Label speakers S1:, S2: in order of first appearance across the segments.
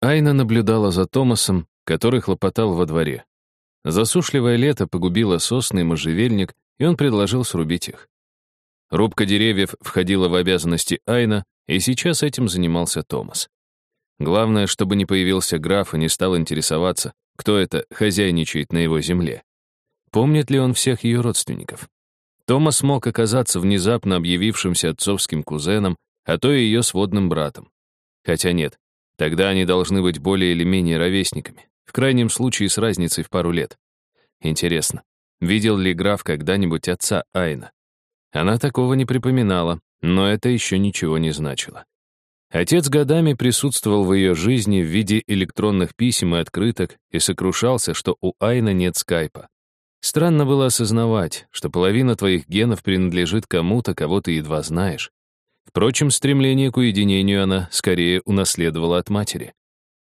S1: Айна наблюдала за Томасом, который хлопотал во дворе. Засушливое лето погубило сосны и можжевельник, и он предложил срубить их. Рубка деревьев входила в обязанности Айна, и сейчас этим занимался Томас. Главное, чтобы не появился граф и не стал интересоваться, кто это хозяйничает на его земле. Помнит ли он всех ее родственников? Томас мог оказаться внезапно объявившимся отцовским кузеном, а то и ее сводным братом. Хотя нет, тогда они должны быть более или менее ровесниками, в крайнем случае с разницей в пару лет. Интересно, видел ли граф когда-нибудь отца Айна? Она такого не припоминала, но это еще ничего не значило. Отец годами присутствовал в ее жизни в виде электронных писем и открыток и сокрушался, что у Айна нет скайпа. Странно было осознавать, что половина твоих генов принадлежит кому-то, кого ты едва знаешь. Впрочем, стремление к уединению она скорее унаследовала от матери.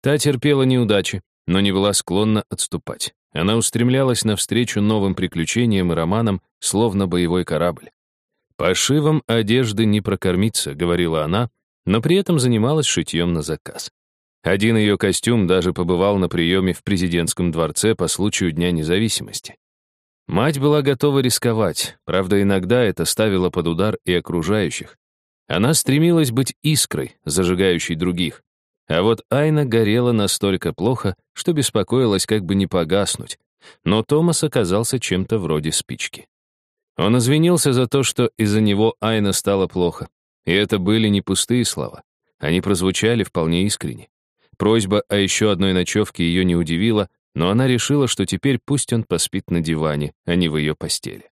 S1: Та терпела неудачи, но не была склонна отступать. Она устремлялась навстречу новым приключениям и романам, словно боевой корабль. «Пошивом одежды не прокормиться», — говорила она, но при этом занималась шитьем на заказ. Один ее костюм даже побывал на приеме в президентском дворце по случаю Дня независимости. Мать была готова рисковать, правда, иногда это ставило под удар и окружающих. Она стремилась быть искрой, зажигающей других. А вот Айна горела настолько плохо, что беспокоилась как бы не погаснуть. Но Томас оказался чем-то вроде спички. Он извинился за то, что из-за него Айна стало плохо. И это были не пустые слова. Они прозвучали вполне искренне. Просьба о еще одной ночевке ее не удивила, но она решила, что теперь пусть он поспит на диване, а не в ее постели.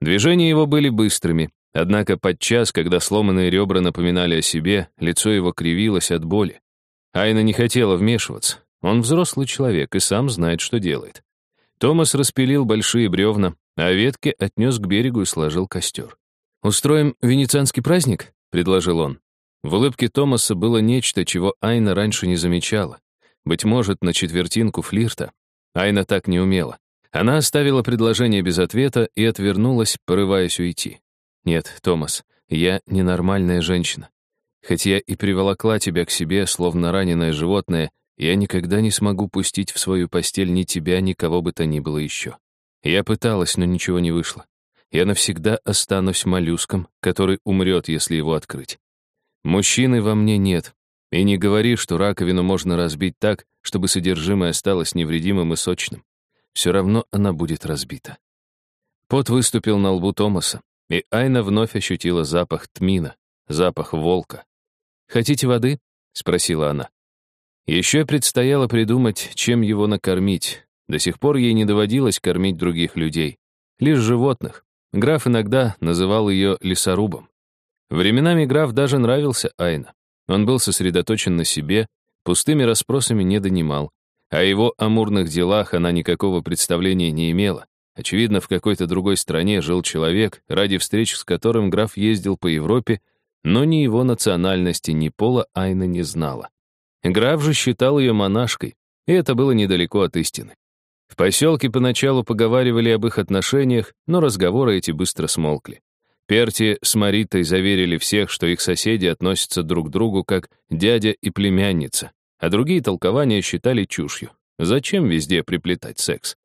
S1: Движения его были быстрыми, однако подчас, когда сломанные ребра напоминали о себе, лицо его кривилось от боли. Айна не хотела вмешиваться. Он взрослый человек и сам знает, что делает. Томас распилил большие бревна, а ветки отнес к берегу и сложил костер. «Устроим венецианский праздник?» — предложил он. В улыбке Томаса было нечто, чего Айна раньше не замечала. Быть может, на четвертинку флирта. Айна так не умела. Она оставила предложение без ответа и отвернулась, порываясь уйти. «Нет, Томас, я ненормальная женщина. Хоть я и приволокла тебя к себе, словно раненое животное, я никогда не смогу пустить в свою постель ни тебя, ни кого бы то ни было еще. Я пыталась, но ничего не вышло. Я навсегда останусь моллюском, который умрет, если его открыть. Мужчины во мне нет, и не говори, что раковину можно разбить так, чтобы содержимое осталось невредимым и сочным. Все равно она будет разбита. Пот выступил на лбу Томаса, и Айна вновь ощутила запах тмина, запах волка. «Хотите воды?» — спросила она. Еще предстояло придумать, чем его накормить. До сих пор ей не доводилось кормить других людей, лишь животных. Граф иногда называл ее лесорубом. Временами граф даже нравился Айна. Он был сосредоточен на себе, пустыми расспросами не донимал. О его амурных делах она никакого представления не имела. Очевидно, в какой-то другой стране жил человек, ради встреч с которым граф ездил по Европе, но ни его национальности, ни пола Айна не знала. Граф же считал ее монашкой, и это было недалеко от истины. В поселке поначалу поговаривали об их отношениях, но разговоры эти быстро смолкли. Перти с Маритой заверили всех, что их соседи относятся друг к другу как дядя и племянница, а другие толкования считали чушью. Зачем везде приплетать секс?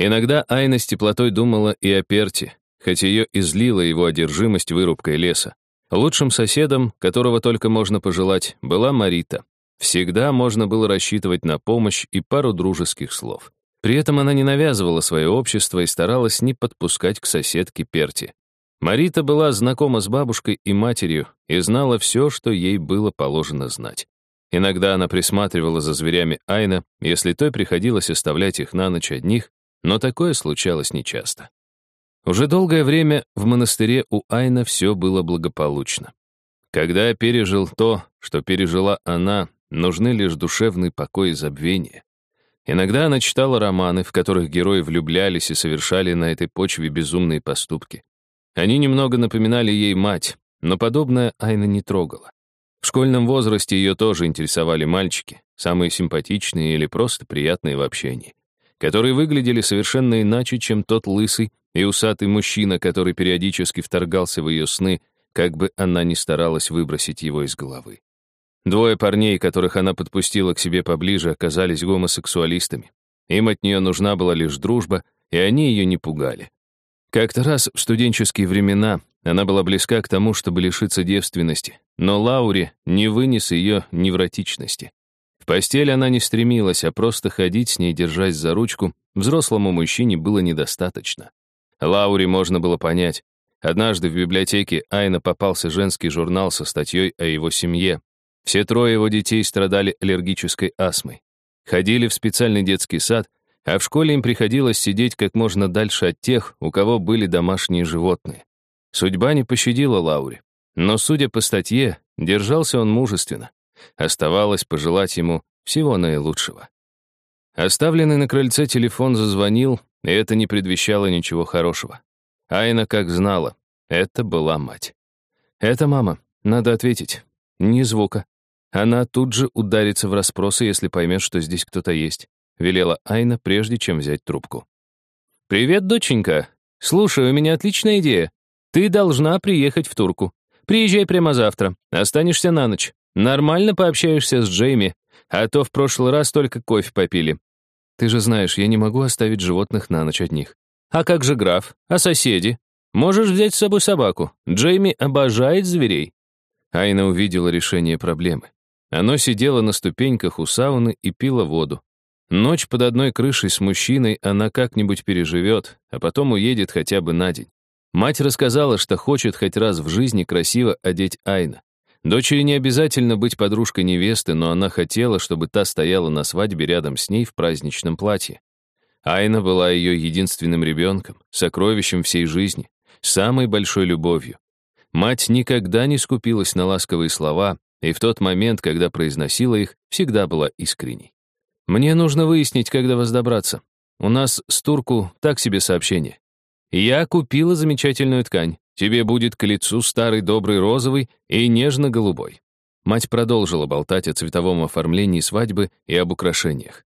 S1: Иногда Айна с теплотой думала и о Перти, хоть ее излила его одержимость вырубкой леса. Лучшим соседом, которого только можно пожелать, была Марита. Всегда можно было рассчитывать на помощь и пару дружеских слов. При этом она не навязывала свое общество и старалась не подпускать к соседке Перти. Марита была знакома с бабушкой и матерью и знала все, что ей было положено знать. Иногда она присматривала за зверями Айна, если той приходилось оставлять их на ночь одних, но такое случалось нечасто. Уже долгое время в монастыре у Айна все было благополучно. Когда пережил то, что пережила она, нужны лишь душевный покой и забвение. Иногда она читала романы, в которых герои влюблялись и совершали на этой почве безумные поступки. Они немного напоминали ей мать, но подобное Айна не трогала. В школьном возрасте ее тоже интересовали мальчики, самые симпатичные или просто приятные в общении, которые выглядели совершенно иначе, чем тот лысый и усатый мужчина, который периодически вторгался в ее сны, как бы она ни старалась выбросить его из головы. Двое парней, которых она подпустила к себе поближе, оказались гомосексуалистами. Им от нее нужна была лишь дружба, и они ее не пугали. Как-то раз в студенческие времена она была близка к тому, чтобы лишиться девственности, но Лауре не вынес ее невротичности. Постель она не стремилась, а просто ходить с ней, держась за ручку, взрослому мужчине было недостаточно. Лауре можно было понять. Однажды в библиотеке Айна попался женский журнал со статьей о его семье. Все трое его детей страдали аллергической астмой. Ходили в специальный детский сад, а в школе им приходилось сидеть как можно дальше от тех, у кого были домашние животные. Судьба не пощадила Лауре. Но, судя по статье, держался он мужественно. Оставалось пожелать ему всего наилучшего. Оставленный на крыльце телефон зазвонил, и это не предвещало ничего хорошего. Айна как знала, это была мать. «Это мама, надо ответить. Ни звука. Она тут же ударится в расспросы, если поймет, что здесь кто-то есть», велела Айна, прежде чем взять трубку. «Привет, доченька. Слушай, у меня отличная идея. Ты должна приехать в Турку. Приезжай прямо завтра. Останешься на ночь. Нормально пообщаешься с Джейми, а то в прошлый раз только кофе попили. Ты же знаешь, я не могу оставить животных на ночь одних. А как же граф? А соседи? Можешь взять с собой собаку. Джейми обожает зверей. Айна увидела решение проблемы. Оно сидело на ступеньках у сауны и пило воду. Ночь под одной крышей с мужчиной она как-нибудь переживет, а потом уедет хотя бы на день. Мать рассказала, что хочет хоть раз в жизни красиво одеть Айна. Дочери не обязательно быть подружкой невесты, но она хотела, чтобы та стояла на свадьбе рядом с ней в праздничном платье. Айна была ее единственным ребенком, сокровищем всей жизни, самой большой любовью. Мать никогда не скупилась на ласковые слова, и в тот момент, когда произносила их, всегда была искренней. «Мне нужно выяснить, когда вас добраться. У нас с Турку так себе сообщение. Я купила замечательную ткань. Тебе будет к лицу старый добрый розовый и нежно-голубой. Мать продолжила болтать о цветовом оформлении свадьбы и об украшениях.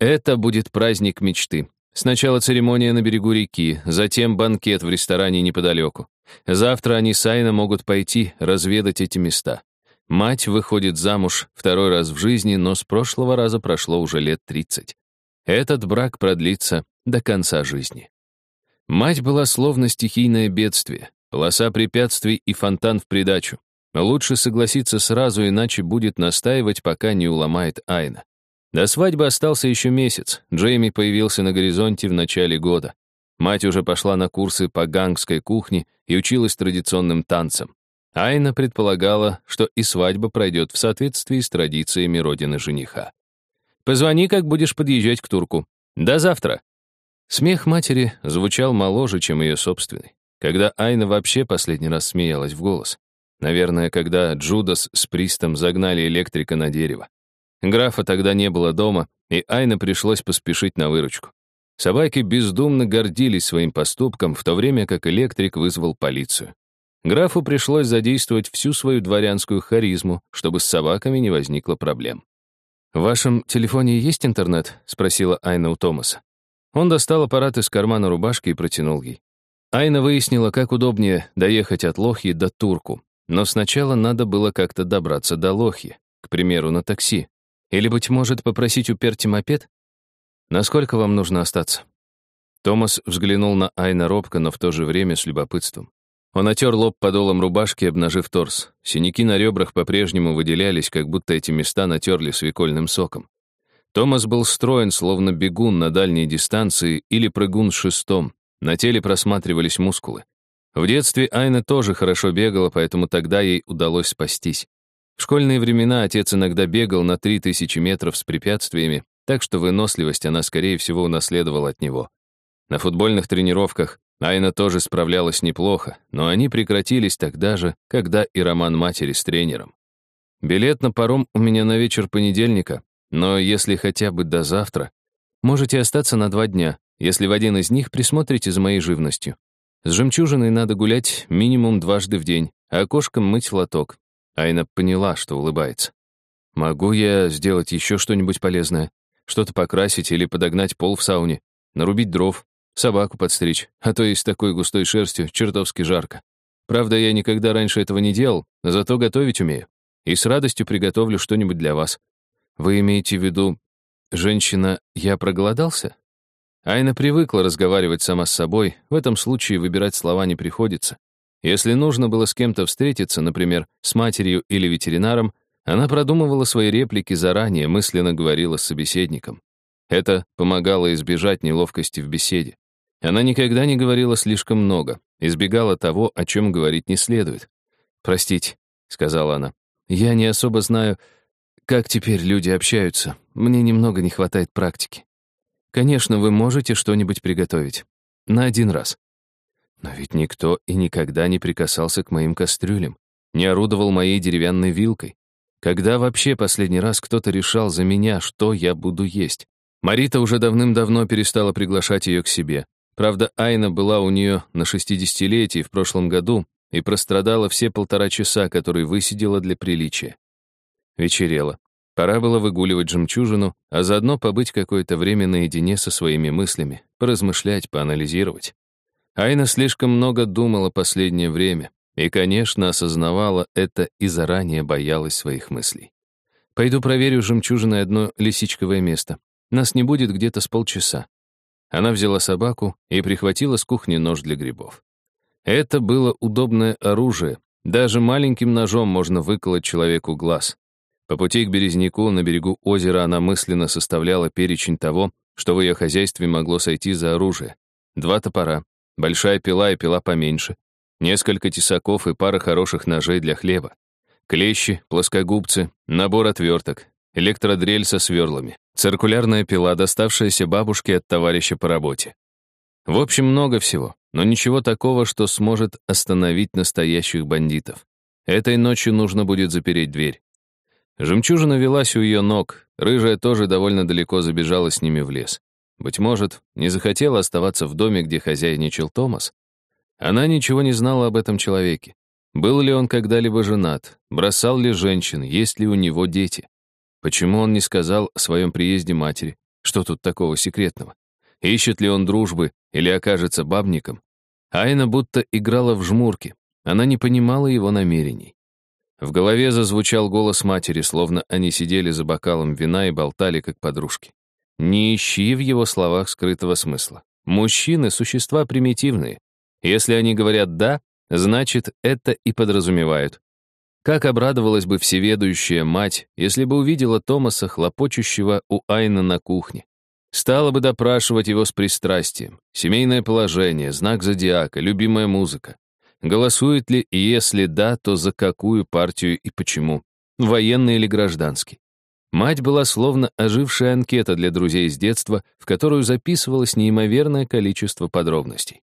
S1: Это будет праздник мечты. Сначала церемония на берегу реки, затем банкет в ресторане неподалеку. Завтра они с Айна могут пойти разведать эти места. Мать выходит замуж второй раз в жизни, но с прошлого раза прошло уже лет 30. Этот брак продлится до конца жизни. Мать была словно стихийное бедствие, полоса препятствий и фонтан в придачу. Лучше согласиться сразу, иначе будет настаивать, пока не уломает Айна. До свадьбы остался еще месяц. Джейми появился на горизонте в начале года. Мать уже пошла на курсы по гангской кухне и училась традиционным танцам. Айна предполагала, что и свадьба пройдет в соответствии с традициями родины жениха. «Позвони, как будешь подъезжать к турку. До завтра!» Смех матери звучал моложе, чем ее собственный. Когда Айна вообще последний раз смеялась в голос. Наверное, когда Джудас с Пристом загнали электрика на дерево. Графа тогда не было дома, и Айна пришлось поспешить на выручку. Собаки бездумно гордились своим поступком, в то время как электрик вызвал полицию. Графу пришлось задействовать всю свою дворянскую харизму, чтобы с собаками не возникло проблем. «В вашем телефоне есть интернет?» — спросила Айна у Томаса. Он достал аппарат из кармана рубашки и протянул ей. Айна выяснила, как удобнее доехать от Лохи до Турку. Но сначала надо было как-то добраться до Лохи, к примеру, на такси. Или, быть может, попросить у Перти мопед? Насколько вам нужно остаться? Томас взглянул на Айна робко, но в то же время с любопытством. Он отер лоб подолом рубашки, обнажив торс. Синяки на ребрах по-прежнему выделялись, как будто эти места натерли свекольным соком. Томас был строен, словно бегун на дальней дистанции или прыгун шестом. На теле просматривались мускулы. В детстве Айна тоже хорошо бегала, поэтому тогда ей удалось спастись. В школьные времена отец иногда бегал на 3000 метров с препятствиями, так что выносливость она, скорее всего, унаследовала от него. На футбольных тренировках Айна тоже справлялась неплохо, но они прекратились тогда же, когда и роман матери с тренером. Билет на паром у меня на вечер понедельника, но если хотя бы до завтра, можете остаться на два дня, если в один из них присмотрите за моей живностью. С жемчужиной надо гулять минимум дважды в день, а окошком мыть лоток. Айна поняла, что улыбается. «Могу я сделать еще что-нибудь полезное? Что-то покрасить или подогнать пол в сауне? Нарубить дров? Собаку подстричь? А то с такой густой шерстью чертовски жарко. Правда, я никогда раньше этого не делал, зато готовить умею». и с радостью приготовлю что-нибудь для вас. Вы имеете в виду, женщина, я проголодался? Айна привыкла разговаривать сама с собой, в этом случае выбирать слова не приходится. Если нужно было с кем-то встретиться, например, с матерью или ветеринаром, она продумывала свои реплики заранее, мысленно говорила с собеседником. Это помогало избежать неловкости в беседе. Она никогда не говорила слишком много, избегала того, о чем говорить не следует. «Простите», — сказала она, — «я не особо знаю, как теперь люди общаются. Мне немного не хватает практики». Конечно, вы можете что-нибудь приготовить. На один раз. Но ведь никто и никогда не прикасался к моим кастрюлям, не орудовал моей деревянной вилкой. Когда вообще последний раз кто-то решал за меня, что я буду есть? Марита уже давным-давно перестала приглашать ее к себе. Правда, Айна была у нее на 60-летии в прошлом году и прострадала все полтора часа, которые высидела для приличия. Вечерело. Пора было выгуливать жемчужину, а заодно побыть какое-то время наедине со своими мыслями, поразмышлять, поанализировать. Айна слишком много думала последнее время и, конечно, осознавала это и заранее боялась своих мыслей. «Пойду проверю жемчужиной одно лисичковое место. Нас не будет где-то с полчаса». Она взяла собаку и прихватила с кухни нож для грибов. Это было удобное оружие. Даже маленьким ножом можно выколоть человеку глаз. По пути к Березняку на берегу озера она мысленно составляла перечень того, что в ее хозяйстве могло сойти за оружие. Два топора, большая пила и пила поменьше, несколько тесаков и пара хороших ножей для хлеба, клещи, плоскогубцы, набор отверток, электродрель со сверлами, циркулярная пила, доставшаяся бабушке от товарища по работе. В общем, много всего, но ничего такого, что сможет остановить настоящих бандитов. Этой ночью нужно будет запереть дверь. Жемчужина велась у ее ног, рыжая тоже довольно далеко забежала с ними в лес. Быть может, не захотела оставаться в доме, где хозяйничал Томас? Она ничего не знала об этом человеке. Был ли он когда-либо женат, бросал ли женщин, есть ли у него дети? Почему он не сказал о своем приезде матери? Что тут такого секретного? Ищет ли он дружбы или окажется бабником? Айна будто играла в жмурки. Она не понимала его намерений. В голове зазвучал голос матери, словно они сидели за бокалом вина и болтали, как подружки. Не ищи в его словах скрытого смысла. Мужчины — существа примитивные. Если они говорят «да», значит, это и подразумевают. Как обрадовалась бы всеведущая мать, если бы увидела Томаса, хлопочущего у Айна на кухне. Стала бы допрашивать его с пристрастием. Семейное положение, знак зодиака, любимая музыка. Голосует ли, и если да, то за какую партию и почему? Военный или гражданский? Мать была словно ожившая анкета для друзей с детства, в которую записывалось неимоверное количество подробностей.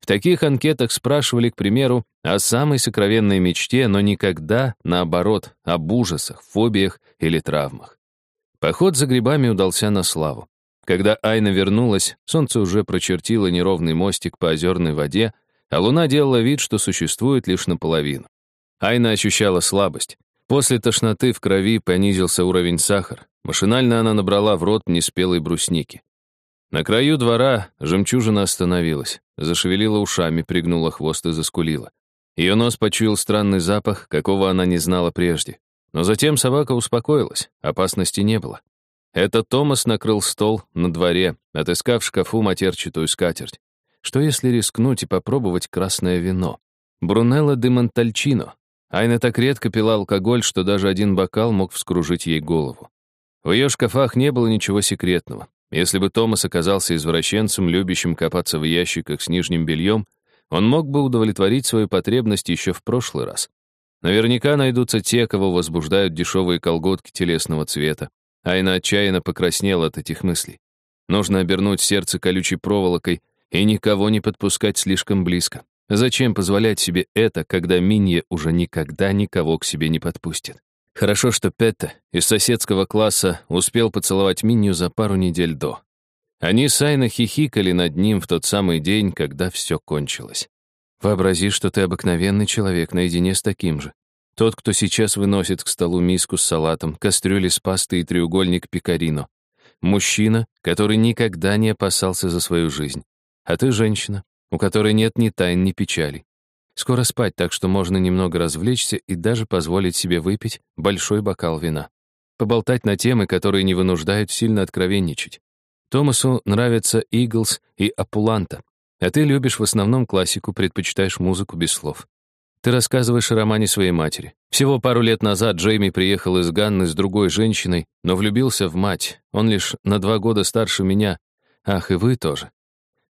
S1: В таких анкетах спрашивали, к примеру, о самой сокровенной мечте, но никогда, наоборот, об ужасах, фобиях или травмах. Поход за грибами удался на славу. Когда Айна вернулась, солнце уже прочертило неровный мостик по озерной воде, а луна делала вид, что существует лишь наполовину. Айна ощущала слабость. После тошноты в крови понизился уровень сахара. Машинально она набрала в рот неспелой брусники. На краю двора жемчужина остановилась, зашевелила ушами, пригнула хвост и заскулила. Ее нос почуял странный запах, какого она не знала прежде. Но затем собака успокоилась, опасности не было. Это Томас накрыл стол на дворе, отыскав в шкафу матерчатую скатерть. Что если рискнуть и попробовать красное вино? Брунелло де Монтальчино. Айна так редко пила алкоголь, что даже один бокал мог вскружить ей голову. В ее шкафах не было ничего секретного. Если бы Томас оказался извращенцем, любящим копаться в ящиках с нижним бельем, он мог бы удовлетворить свою потребность еще в прошлый раз. Наверняка найдутся те, кого возбуждают дешевые колготки телесного цвета. Айна отчаянно покраснела от этих мыслей. Нужно обернуть сердце колючей проволокой и никого не подпускать слишком близко. Зачем позволять себе это, когда Минье уже никогда никого к себе не подпустит? Хорошо, что Петта из соседского класса успел поцеловать Минью за пару недель до. Они с Айной хихикали над ним в тот самый день, когда все кончилось. Вообрази, что ты обыкновенный человек наедине с таким же. Тот, кто сейчас выносит к столу миску с салатом, кастрюли с пастой и треугольник пекарино. Мужчина, который никогда не опасался за свою жизнь. А ты женщина, у которой нет ни тайн, ни печали. Скоро спать, так что можно немного развлечься и даже позволить себе выпить большой бокал вина. Поболтать на темы, которые не вынуждают сильно откровенничать. Томасу нравятся Иглс и Апуланта, а ты любишь в основном классику, предпочитаешь музыку без слов. Ты рассказываешь о романе своей матери. Всего пару лет назад Джейми приехал из Ганны с другой женщиной, но влюбился в мать. Он лишь на два года старше меня. Ах, и вы тоже.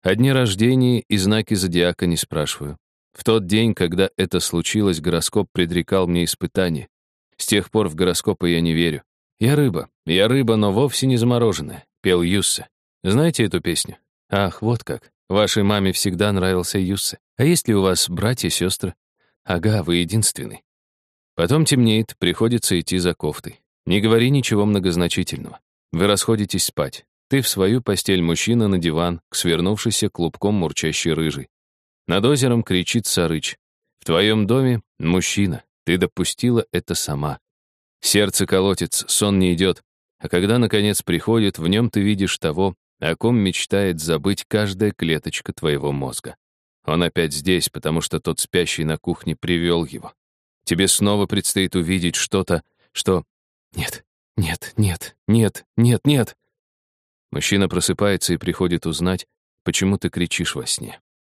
S1: О дне рождения и знаки зодиака не спрашиваю. В тот день, когда это случилось, гороскоп предрекал мне испытание. С тех пор в гороскопы я не верю. Я рыба. Я рыба, но вовсе не замороженная, пел Юссе. Знаете эту песню? Ах, вот как. Вашей маме всегда нравился Юссе. А есть ли у вас братья, сестры? Ага, вы единственный. Потом темнеет, приходится идти за кофтой. Не говори ничего многозначительного. Вы расходитесь спать. Ты в свою постель, мужчина на диван, к свернувшейся клубком мурчащей рыжей. Над озером кричит сарыч. В твоем доме мужчина. Ты допустила это сама. Сердце колотится, сон не идет. А когда, наконец, приходит, в нем ты видишь того, о ком мечтает забыть каждая клеточка твоего мозга. Он опять здесь, потому что тот спящий на кухне привел его. Тебе снова предстоит увидеть что-то, что... Нет, нет, нет, нет, нет, нет. Мужчина просыпается и приходит узнать, почему ты кричишь во сне.